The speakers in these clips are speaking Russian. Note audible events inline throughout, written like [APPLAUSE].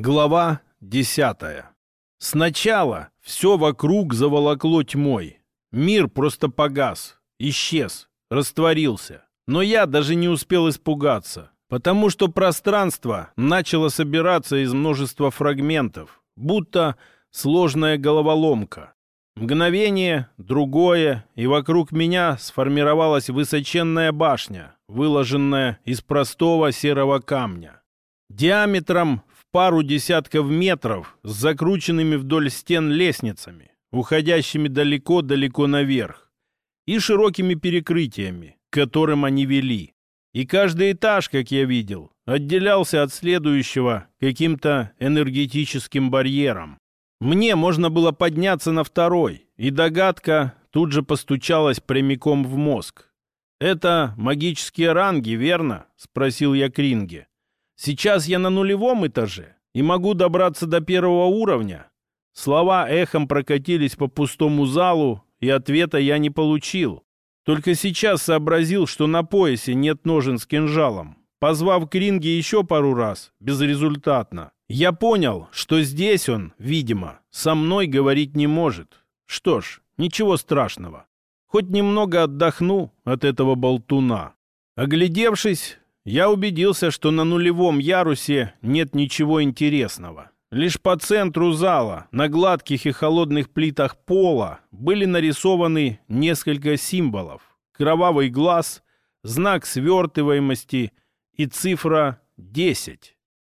Глава десятая. Сначала все вокруг заволокло тьмой. Мир просто погас, исчез, растворился. Но я даже не успел испугаться, потому что пространство начало собираться из множества фрагментов, будто сложная головоломка. Мгновение, другое, и вокруг меня сформировалась высоченная башня, выложенная из простого серого камня. Диаметром пару десятков метров с закрученными вдоль стен лестницами, уходящими далеко-далеко наверх, и широкими перекрытиями, к которым они вели. И каждый этаж, как я видел, отделялся от следующего каким-то энергетическим барьером. Мне можно было подняться на второй, и догадка тут же постучалась прямиком в мозг. «Это магические ранги, верно?» — спросил я Кринге. Сейчас я на нулевом этаже и могу добраться до первого уровня. Слова эхом прокатились по пустому залу, и ответа я не получил. Только сейчас сообразил, что на поясе нет ножен с кинжалом. Позвав Кринги еще пару раз, безрезультатно, я понял, что здесь он, видимо, со мной говорить не может. Что ж, ничего страшного. Хоть немного отдохну от этого болтуна. Оглядевшись, я убедился, что на нулевом ярусе нет ничего интересного. Лишь по центру зала, на гладких и холодных плитах пола, были нарисованы несколько символов. Кровавый глаз, знак свертываемости и цифра 10.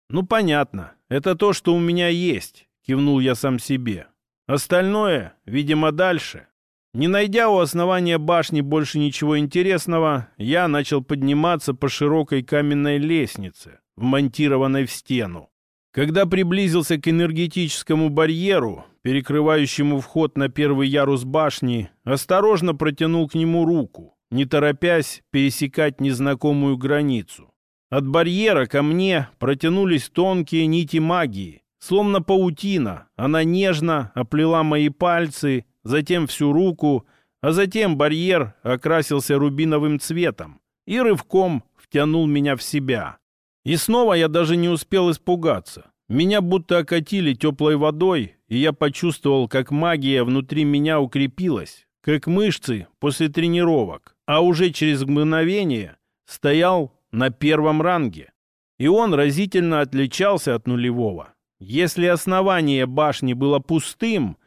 «Ну, понятно, это то, что у меня есть», — кивнул я сам себе. «Остальное, видимо, дальше». Не найдя у основания башни больше ничего интересного, я начал подниматься по широкой каменной лестнице, вмонтированной в стену. Когда приблизился к энергетическому барьеру, перекрывающему вход на первый ярус башни, осторожно протянул к нему руку, не торопясь пересекать незнакомую границу. От барьера ко мне протянулись тонкие нити магии, словно паутина. Она нежно оплела мои пальцы затем всю руку, а затем барьер окрасился рубиновым цветом и рывком втянул меня в себя. И снова я даже не успел испугаться. Меня будто окатили теплой водой, и я почувствовал, как магия внутри меня укрепилась, как мышцы после тренировок, а уже через мгновение стоял на первом ранге. И он разительно отличался от нулевого. Если основание башни было пустым,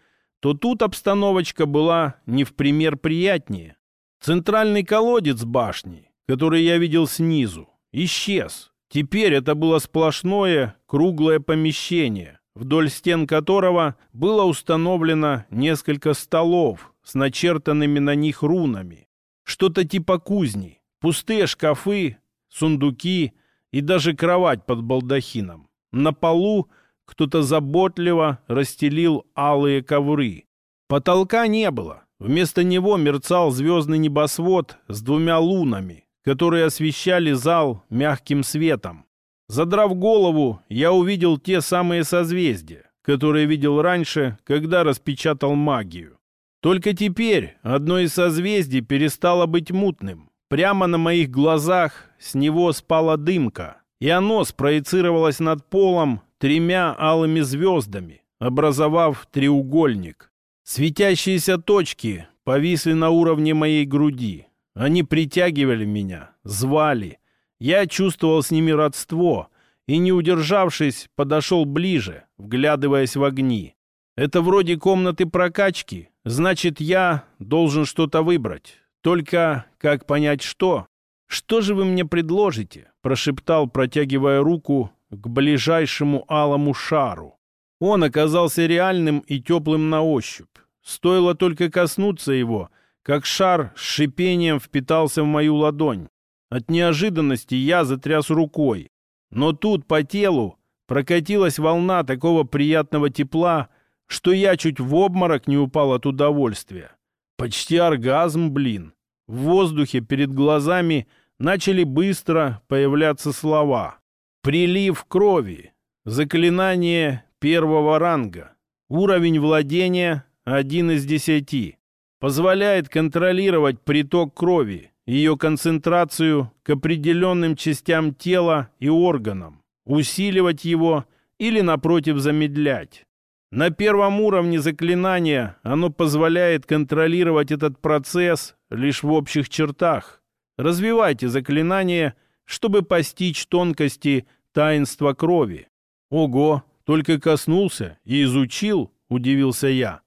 то тут обстановочка была не в пример приятнее. Центральный колодец башни, который я видел снизу, исчез. Теперь это было сплошное круглое помещение, вдоль стен которого было установлено несколько столов с начертанными на них рунами. Что-то типа кузни, пустые шкафы, сундуки и даже кровать под балдахином. На полу – кто-то заботливо расстелил алые ковры. Потолка не было. Вместо него мерцал звездный небосвод с двумя лунами, которые освещали зал мягким светом. Задрав голову, я увидел те самые созвездия, которые видел раньше, когда распечатал магию. Только теперь одно из созвездий перестало быть мутным. Прямо на моих глазах с него спала дымка, и оно спроецировалось над полом тремя алыми звездами, образовав треугольник. Светящиеся точки повисли на уровне моей груди. Они притягивали меня, звали. Я чувствовал с ними родство и, не удержавшись, подошел ближе, вглядываясь в огни. Это вроде комнаты прокачки, значит, я должен что-то выбрать. Только как понять что? Что же вы мне предложите? Прошептал, протягивая руку к ближайшему алому шару. Он оказался реальным и теплым на ощупь. Стоило только коснуться его, как шар с шипением впитался в мою ладонь. От неожиданности я затряс рукой. Но тут по телу прокатилась волна такого приятного тепла, что я чуть в обморок не упал от удовольствия. Почти оргазм, блин. В воздухе перед глазами начали быстро появляться слова. Прилив крови. Заклинание первого ранга. Уровень владения 1 из 10. Позволяет контролировать приток крови, ее концентрацию к определенным частям тела и органам, усиливать его или, напротив, замедлять. На первом уровне заклинания оно позволяет контролировать этот процесс лишь в общих чертах. Развивайте заклинание, чтобы постичь тонкости таинства крови. Ого, только коснулся и изучил, удивился я.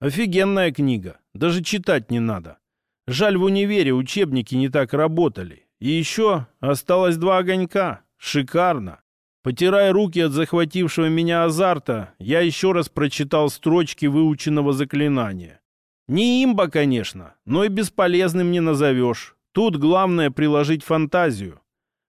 Офигенная книга, даже читать не надо. Жаль, в универе учебники не так работали. И еще осталось два огонька. Шикарно. Потирая руки от захватившего меня азарта, я еще раз прочитал строчки выученного заклинания. Не имба, конечно, но и бесполезным не назовешь. Тут главное приложить фантазию.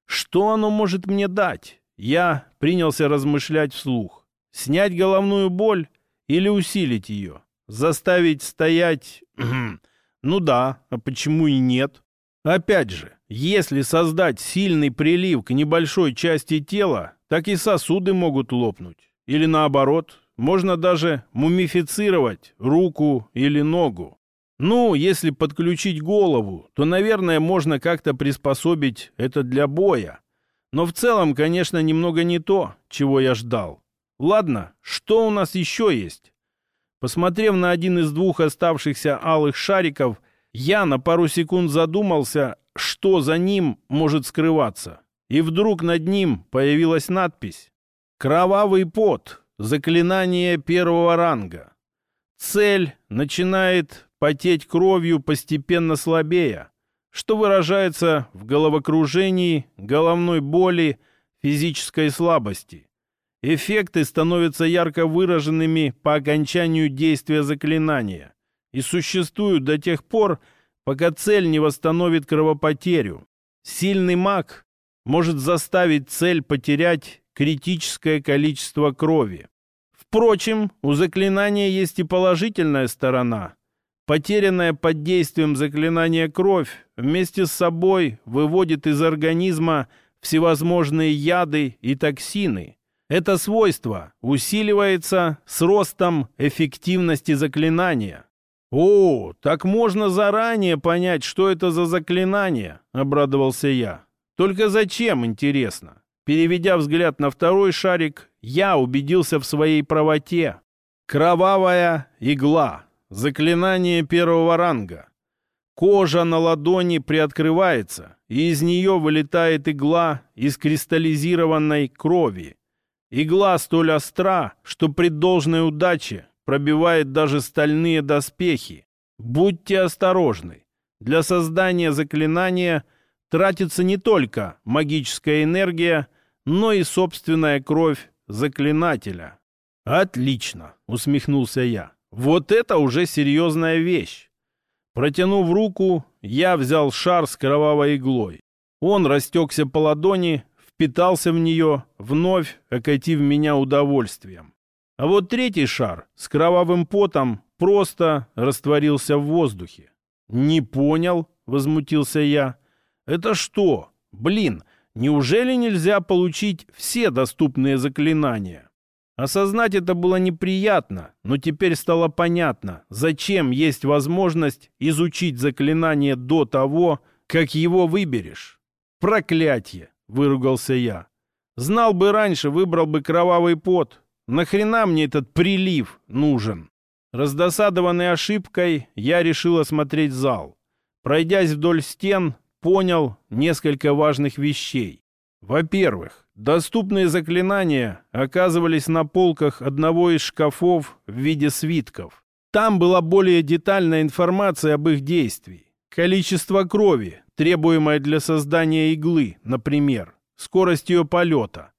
Что оно может мне дать? Я принялся размышлять вслух. Снять головную боль или усилить ее? Заставить стоять... [CLEARS THROAT] ну да, а почему и нет? Опять же, если создать сильный прилив к небольшой части тела, так и сосуды могут лопнуть. Или наоборот, можно даже мумифицировать руку или ногу. Ну, если подключить голову, то, наверное, можно как-то приспособить это для боя. Но в целом, конечно, немного не то, чего я ждал. Ладно, что у нас еще есть? Посмотрев на один из двух оставшихся алых шариков, я на пару секунд задумался, что за ним может скрываться. И вдруг над ним появилась надпись «Кровавый пот. Заклинание первого ранга». Цель начинает потеть кровью постепенно слабея, что выражается в головокружении, головной боли, физической слабости. Эффекты становятся ярко выраженными по окончанию действия заклинания и существуют до тех пор, пока цель не восстановит кровопотерю. Сильный маг может заставить цель потерять критическое количество крови. Впрочем, у заклинания есть и положительная сторона. Потерянная под действием заклинания кровь вместе с собой выводит из организма всевозможные яды и токсины. Это свойство усиливается с ростом эффективности заклинания. «О, так можно заранее понять, что это за заклинание», — обрадовался я. «Только зачем, интересно?» Переведя взгляд на второй шарик, я убедился в своей правоте. Кровавая игла. Заклинание первого ранга. Кожа на ладони приоткрывается, и из нее вылетает игла из кристаллизированной крови. Игла столь остра, что при должной удаче пробивает даже стальные доспехи. Будьте осторожны. Для создания заклинания тратится не только магическая энергия, но и собственная кровь заклинателя. «Отлично!» — усмехнулся я. «Вот это уже серьезная вещь!» Протянув руку, я взял шар с кровавой иглой. Он растекся по ладони, впитался в нее, вновь окатив меня удовольствием. А вот третий шар с кровавым потом просто растворился в воздухе. «Не понял», — возмутился я. «Это что? Блин, неужели нельзя получить все доступные заклинания?» Осознать это было неприятно, но теперь стало понятно, зачем есть возможность изучить заклинание до того, как его выберешь. «Проклятье!» — выругался я. «Знал бы раньше, выбрал бы кровавый пот, Нахрена мне этот прилив нужен? Раздосадованный ошибкой, я решил осмотреть зал. Пройдясь вдоль стен, понял несколько важных вещей. Во-первых, доступные заклинания оказывались на полках одного из шкафов в виде свитков. Там была более детальная информация об их действии. Количество крови, требуемое для создания иглы, например, скорость ее полета,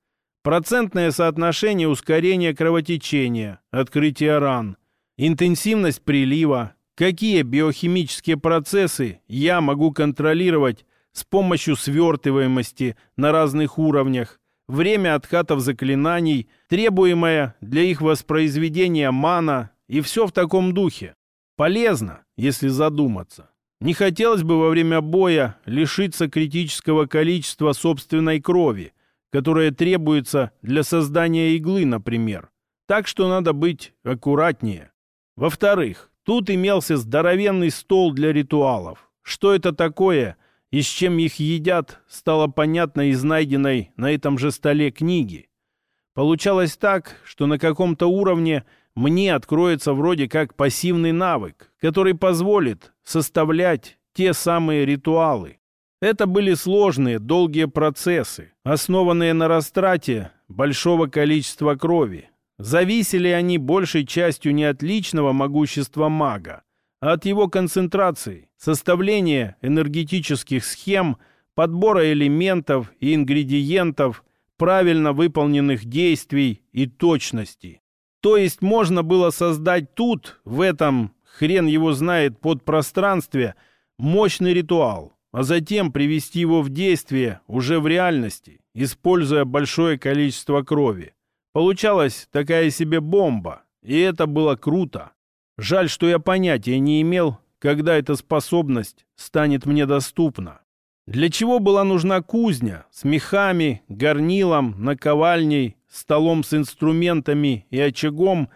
Процентное соотношение ускорения кровотечения, открытия ран, интенсивность прилива, какие биохимические процессы я могу контролировать с помощью свертываемости на разных уровнях, время откатов заклинаний, требуемое для их воспроизведения мана и все в таком духе. Полезно, если задуматься. Не хотелось бы во время боя лишиться критического количества собственной крови – которая требуется для создания иглы, например. Так что надо быть аккуратнее. Во-вторых, тут имелся здоровенный стол для ритуалов. Что это такое и с чем их едят, стало понятно из найденной на этом же столе книги. Получалось так, что на каком-то уровне мне откроется вроде как пассивный навык, который позволит составлять те самые ритуалы. Это были сложные, долгие процессы, основанные на растрате большого количества крови. Зависели они большей частью не от личного могущества мага, от его концентрации, составления энергетических схем, подбора элементов и ингредиентов, правильно выполненных действий и точности. То есть можно было создать тут, в этом, хрен его знает, подпространстве, мощный ритуал, а затем привести его в действие уже в реальности, используя большое количество крови. Получалась такая себе бомба, и это было круто. Жаль, что я понятия не имел, когда эта способность станет мне доступна. Для чего была нужна кузня с мехами, горнилом, наковальней, столом с инструментами и очагом,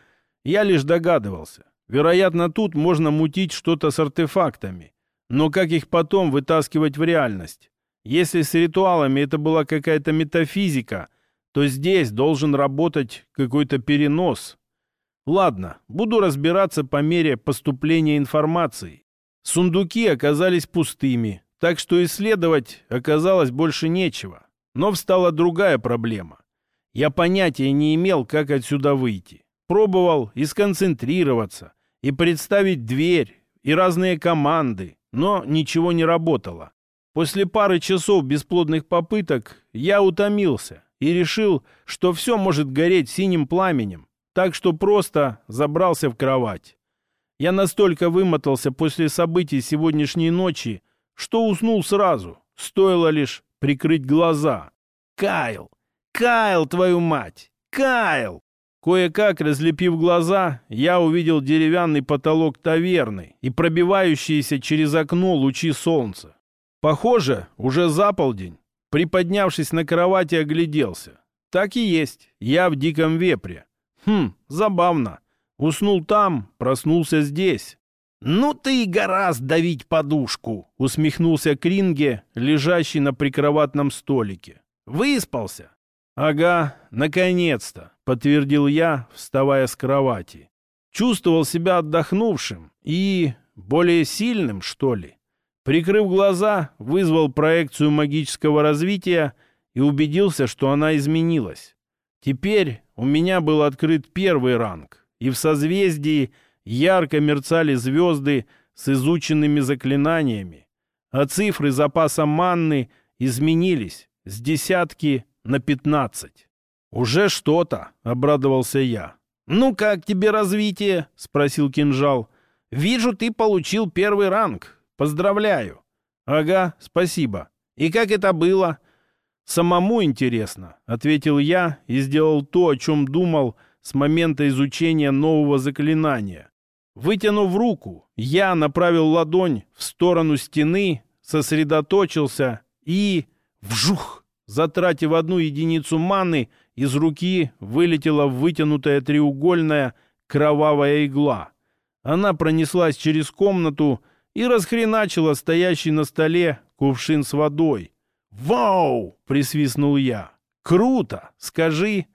я лишь догадывался. Вероятно, тут можно мутить что-то с артефактами. Но как их потом вытаскивать в реальность? Если с ритуалами это была какая-то метафизика, то здесь должен работать какой-то перенос. Ладно, буду разбираться по мере поступления информации. Сундуки оказались пустыми, так что исследовать оказалось больше нечего. Но встала другая проблема. Я понятия не имел, как отсюда выйти. Пробовал и сконцентрироваться, и представить дверь, и разные команды, но ничего не работало. После пары часов бесплодных попыток я утомился и решил, что все может гореть синим пламенем, так что просто забрался в кровать. Я настолько вымотался после событий сегодняшней ночи, что уснул сразу, стоило лишь прикрыть глаза. «Кайл! Кайл, твою мать! Кайл!» Кое-как, разлепив глаза, я увидел деревянный потолок таверны и пробивающиеся через окно лучи солнца. Похоже, уже за полдень. Приподнявшись на кровати, огляделся. Так и есть, я в диком вепре. Хм, забавно. Уснул там, проснулся здесь. «Ну ты и гораздо давить подушку!» — усмехнулся Кринге, лежащий на прикроватном столике. «Выспался?» «Ага, наконец-то!» — подтвердил я, вставая с кровати. Чувствовал себя отдохнувшим и более сильным, что ли. Прикрыв глаза, вызвал проекцию магического развития и убедился, что она изменилась. Теперь у меня был открыт первый ранг, и в созвездии — ярко мерцали звезды с изученными заклинаниями, а цифры запаса манны изменились с десятки на пятнадцать. «Уже что-то», — обрадовался я. «Ну как тебе развитие?» — спросил кинжал. «Вижу, ты получил первый ранг. Поздравляю». «Ага, спасибо. И как это было?» «Самому интересно», — ответил я и сделал то, о чем думал с момента изучения нового заклинания. Вытянув руку, я направил ладонь в сторону стены, сосредоточился и... Вжух! Затратив одну единицу маны, из руки вылетела вытянутая треугольная кровавая игла. Она пронеслась через комнату и расхреначила стоящий на столе кувшин с водой. «Вау!» — присвистнул я. «Круто! Скажи!»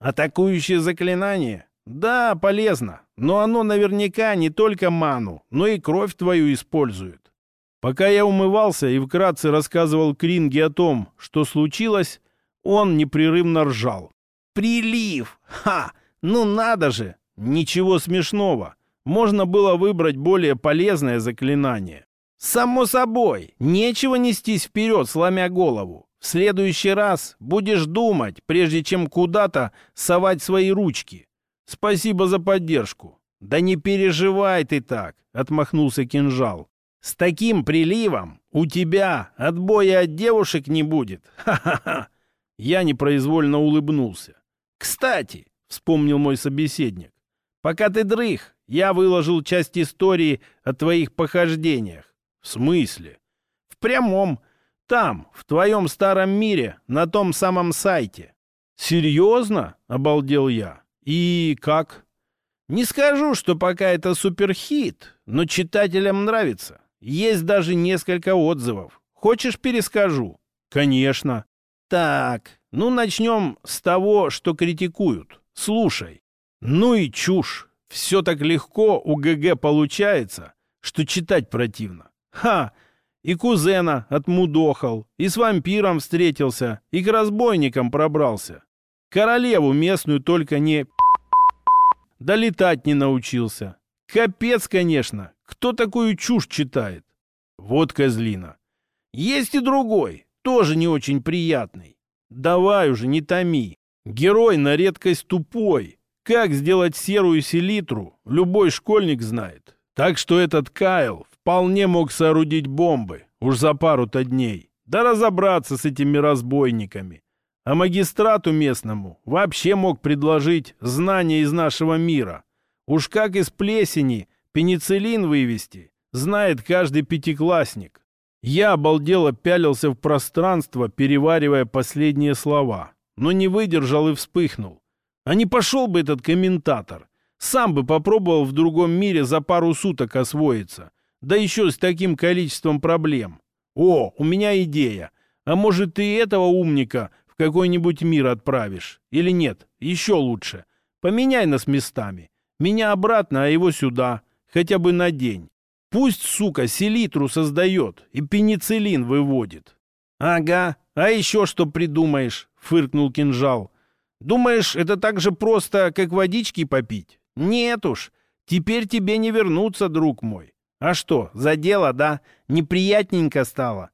«Атакующее заклинание?» «Да, полезно, но оно наверняка не только ману, но и кровь твою использует». Пока я умывался и вкратце рассказывал Кринге о том, что случилось, он непрерывно ржал. «Прилив! Ха! Ну надо же! Ничего смешного! Можно было выбрать более полезное заклинание. Само собой, нечего нестись вперед, сломя голову. В следующий раз будешь думать, прежде чем куда-то совать свои ручки. Спасибо за поддержку. Да не переживай ты так, отмахнулся кинжал. С таким приливом у тебя отбоя от девушек не будет. Ха-ха-ха. Я непроизвольно улыбнулся. Кстати, вспомнил мой собеседник, пока ты дрых, я выложил часть истории о твоих похождениях. В смысле? В прямом. Там, в твоем старом мире, на том самом сайте. Серьезно? Обалдел я. И как? Не скажу, что пока это суперхит, но читателям нравится. Есть даже несколько отзывов. Хочешь, перескажу? Конечно. Так, Ну, начнем с того, что критикуют. Слушай. Ну и чушь. Все так легко у ГГ получается, что читать противно. Ха! И кузена отмудохал, и с вампиром встретился, и к разбойникам пробрался. Королеву местную только не... Долетать не научился. Капец, конечно. Кто такую чушь читает? Вот козлина. Есть и другой, тоже не очень приятный. Давай уже, не томи. Герой на редкость тупой. Как сделать серую селитру, любой школьник знает. Так что этот Кайл вполне мог соорудить бомбы, уж за пару-то дней. Да разобраться с этими разбойниками. А магистрату местному вообще мог предложить знания из нашего мира. Уж как из плесени пенициллин вывести, знает каждый пятиклассник. Я обалдело пялился в пространство, переваривая последние слова, но не выдержал и вспыхнул. А не пошел бы этот комментатор. Сам бы попробовал в другом мире за пару суток освоиться. Да еще с таким количеством проблем. О, у меня идея. А может, ты этого умника в какой-нибудь мир отправишь? Или нет? Еще лучше. Поменяй нас местами. Меня обратно, а его сюда. Хотя бы на день. Пусть, сука, селитру создает и пенициллин выводит. Ага, а еще что придумаешь? Фыркнул кинжал. Думаешь, это так же просто, как водички попить? Нет уж, теперь тебе не вернуться, друг мой. А что, за дело, да? Неприятненько стало?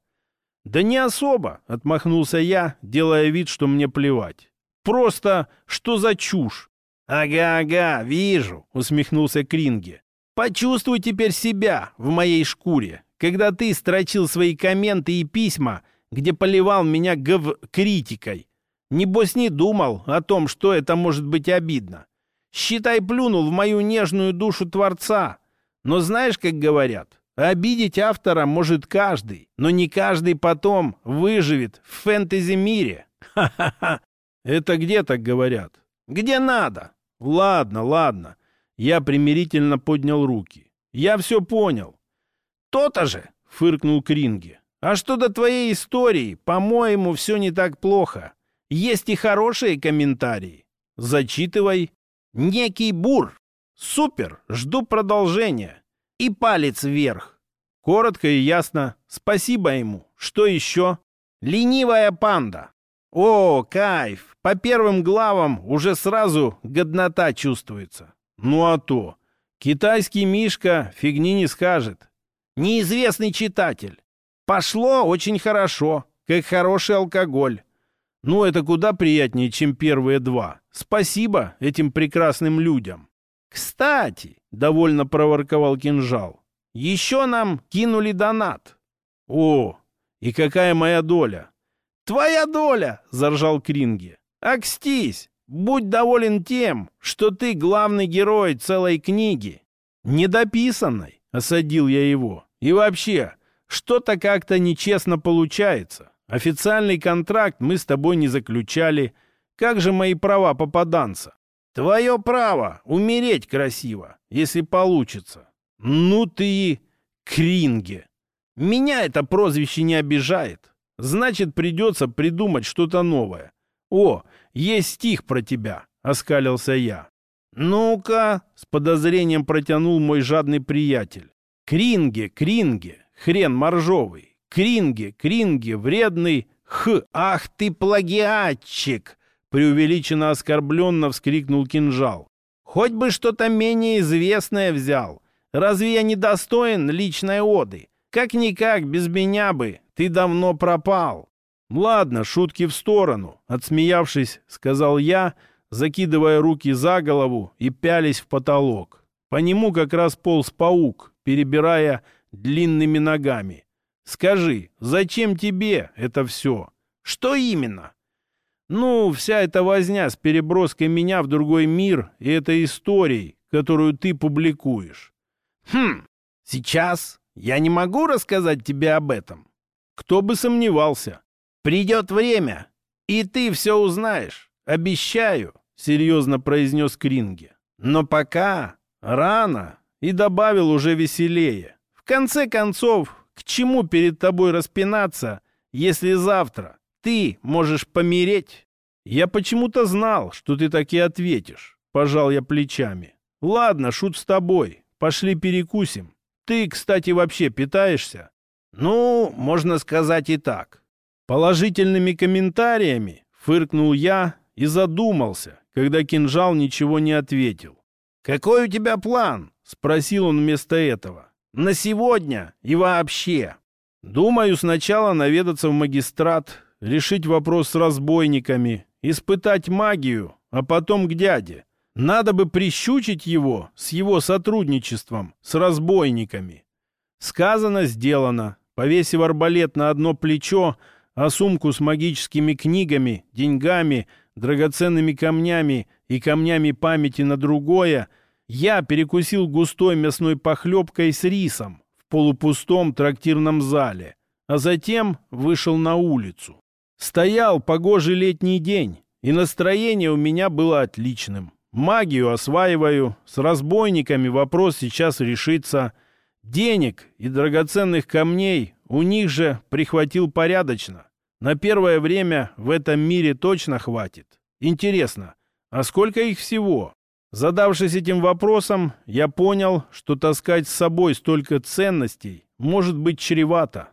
Да не особо, отмахнулся я, делая вид, что мне плевать. Просто, что за чушь? Ага-ага, вижу, усмехнулся Кринге. Почувствуй теперь себя в моей шкуре, когда ты строчил свои комменты и письма, где поливал меня гов-критикой. Небось не думал о том, что это может быть обидно. Считай, плюнул в мою нежную душу Творца. Но знаешь, как говорят, обидеть автора может каждый, но не каждый потом выживет в фэнтези-мире. Ха-ха-ха. Это где так говорят? Где надо? Ладно, ладно. Я примирительно поднял руки. «Я все понял». «То-то же!» — фыркнул Кринги. «А что до твоей истории, по-моему, все не так плохо. Есть и хорошие комментарии. Зачитывай. Некий бур. Супер, жду продолжения. И палец вверх. Коротко и ясно. Спасибо ему. Что еще? Ленивая панда. О, кайф. По первым главам уже сразу годнота чувствуется. Ну а то. Китайский Мишка фигни не скажет. Неизвестный читатель. Пошло очень хорошо, как хороший алкоголь. Ну, это куда приятнее, чем первые два. Спасибо этим прекрасным людям. Кстати, довольно проворковал кинжал, еще нам кинули донат. О, и какая моя доля? Твоя доля, заржал Кринги. Акстись, Будь доволен тем, что ты главный герой целой книги. Недописанной, осадил я его. И вообще, что-то как-то нечестно получается. Официальный контракт мы с тобой не заключали. Как же мои права попаданца? Твое право умереть красиво, если получится. Ну ты кринге. Меня это прозвище не обижает. Значит, придется придумать что-то новое. О, есть стих про тебя», — оскалился я. «Ну-ка», — с подозрением протянул мой жадный приятель. «Кринге, кринге, хрен моржовый, кринге, кринге, вредный, х, ах ты плагиатчик!» Преувеличенно оскорбленно вскрикнул кинжал. «Хоть бы что-то менее известное взял. Разве я не достоин личной оды? Как-никак, без меня бы ты давно пропал». «Ладно, шутки в сторону», — отсмеявшись, сказал я, закидывая руки за голову и пялись в потолок. По нему как раз полз паук, перебирая длинными ногами. «Скажи, зачем тебе это все? Что именно?» «Ну, вся эта возня с переброской меня в другой мир и этой историей, которую ты публикуешь». «Хм, сейчас я не могу рассказать тебе об этом». «Кто бы сомневался». Придет время, и ты все узнаешь. Обещаю, — серьезно произнес Кринге. Но пока рано, и добавил уже веселее. В конце концов, к чему перед тобой распинаться, если завтра ты можешь помереть Я почему-то знал, что ты так и ответишь. Пожал я плечами. Ладно, шут с тобой. Пошли перекусим. Ты, кстати, вообще питаешься? Ну, можно сказать и так. Положительными комментариями фыркнул я и задумался, когда кинжал ничего не ответил. «Какой у тебя план?» — спросил он вместо этого. «На сегодня и вообще». «Думаю, сначала наведаться в магистрат, решить вопрос с разбойниками, испытать магию, а потом к дяде. Надо бы прищучить его с его сотрудничеством с разбойниками». Сказано, сделано. Повесив арбалет на одно плечо, а сумку с магическими книгами, деньгами, драгоценными камнями и камнями памяти на другое, я перекусил густой мясной похлебкой с рисом в полупустом трактирном зале, а затем вышел на улицу. Стоял погожий летний день, и настроение у меня было отличным. Магию осваиваю, с разбойниками вопрос сейчас решится. Денег и драгоценных камней у них же прихватил порядочно. На первое время в этом мире точно хватит. Интересно, а сколько их всего? Задавшись этим вопросом, я понял, что таскать с собой столько ценностей может быть чревато.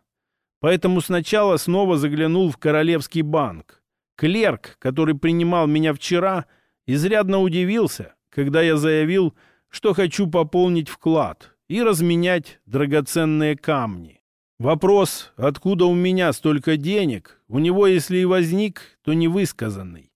Поэтому сначала снова заглянул в Королевский банк. Клерк, который принимал меня вчера, изрядно удивился, когда я заявил, что хочу пополнить вклад и разменять драгоценные камни. Вопрос, откуда у меня столько денег, у него, если и возник, то невысказанный.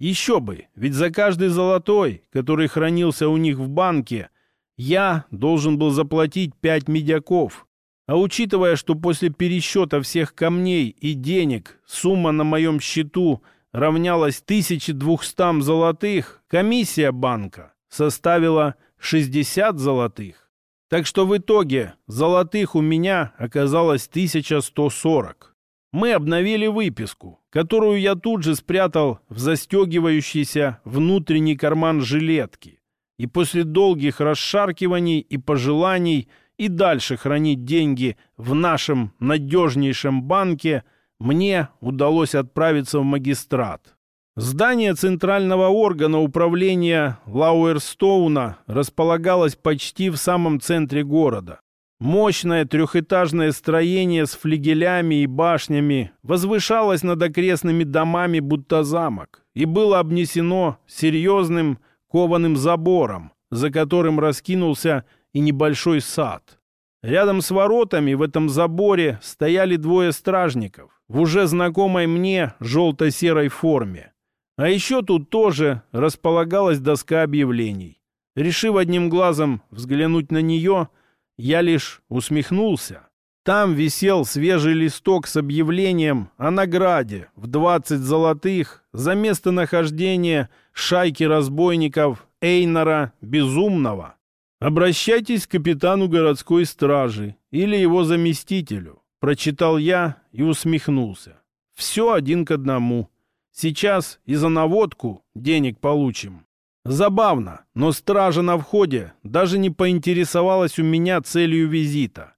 Еще бы, ведь за каждый золотой, который хранился у них в банке, я должен был заплатить пять медяков. А учитывая, что после пересчета всех камней и денег сумма на моем счету равнялась 1200 золотых, комиссия банка составила 60 золотых. Так что в итоге золотых у меня оказалось 1140. Мы обновили выписку, которую я тут же спрятал в застегивающийся внутренний карман жилетки. И после долгих расшаркиваний и пожеланий и дальше хранить деньги в нашем надежнейшем банке, мне удалось отправиться в магистрат. Здание центрального органа управления Лауэрстоуна располагалось почти в самом центре города. Мощное трехэтажное строение с флигелями и башнями возвышалось над окрестными домами будто замок и было обнесено серьезным кованым забором, за которым раскинулся и небольшой сад. Рядом с воротами в этом заборе стояли двое стражников в уже знакомой мне желто-серой форме. А еще тут тоже располагалась доска объявлений. Решив одним глазом взглянуть на нее, я лишь усмехнулся. Там висел свежий листок с объявлением о награде в 20 золотых за местонахождение шайки разбойников Эйнора Безумного. Обращайтесь к капитану городской стражи или его заместителю. Прочитал я и усмехнулся. Все один к одному. Сейчас и за наводку денег получим. Забавно, но стража на входе даже не поинтересовалась у меня целью визита.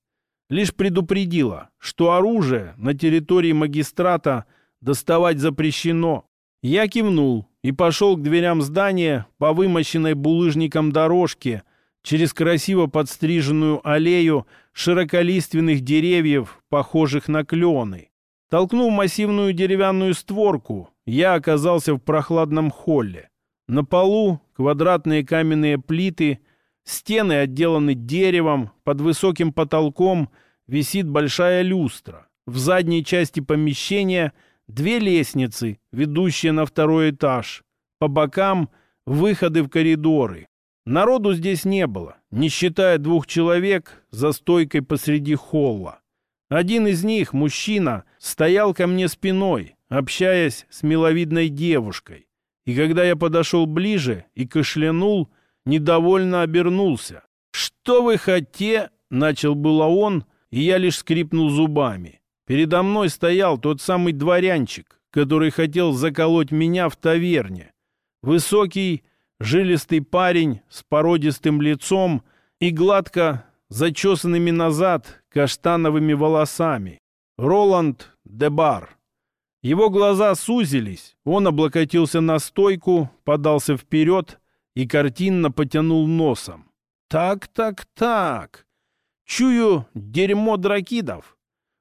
Лишь предупредила, что оружие на территории магистрата доставать запрещено. Я кивнул и пошел к дверям здания по вымощенной булыжником дорожке через красиво подстриженную аллею широколиственных деревьев, похожих на клены. Толкнув массивную деревянную створку, я оказался в прохладном холле. На полу квадратные каменные плиты, стены отделаны деревом, под высоким потолком висит большая люстра. В задней части помещения две лестницы, ведущие на второй этаж. По бокам выходы в коридоры. Народу здесь не было, не считая двух человек за стойкой посреди холла. Один из них, мужчина, стоял ко мне спиной, общаясь с миловидной девушкой. И когда я подошел ближе и кашлянул, недовольно обернулся. «Что вы хотите?» — начал было он, и я лишь скрипнул зубами. Передо мной стоял тот самый дворянчик, который хотел заколоть меня в таверне. Высокий, жилистый парень с породистым лицом и гладко зачесанными назад каштановыми волосами. Роланд Дебар. Его глаза сузились, он облокотился на стойку, подался вперед и картинно потянул носом. «Так, так, так. Чую дерьмо дракидов.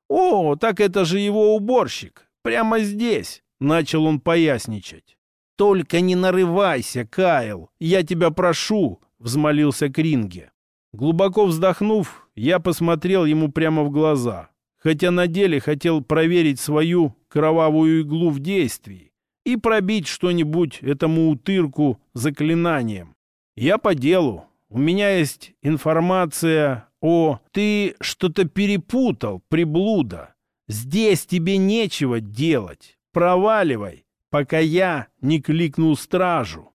О, так это же его уборщик. Прямо здесь!» — начал он поясничать. «Только не нарывайся, Кайл, я тебя прошу!» — взмолился Кринге. Глубоко вздохнув, я посмотрел ему прямо в глаза, хотя на деле хотел проверить свою кровавую иглу в действии и пробить что-нибудь этому утырку заклинанием. Я по делу. У меня есть информация о... Ты что-то перепутал, приблуда. Здесь тебе нечего делать. Проваливай, пока я не кликнул стражу.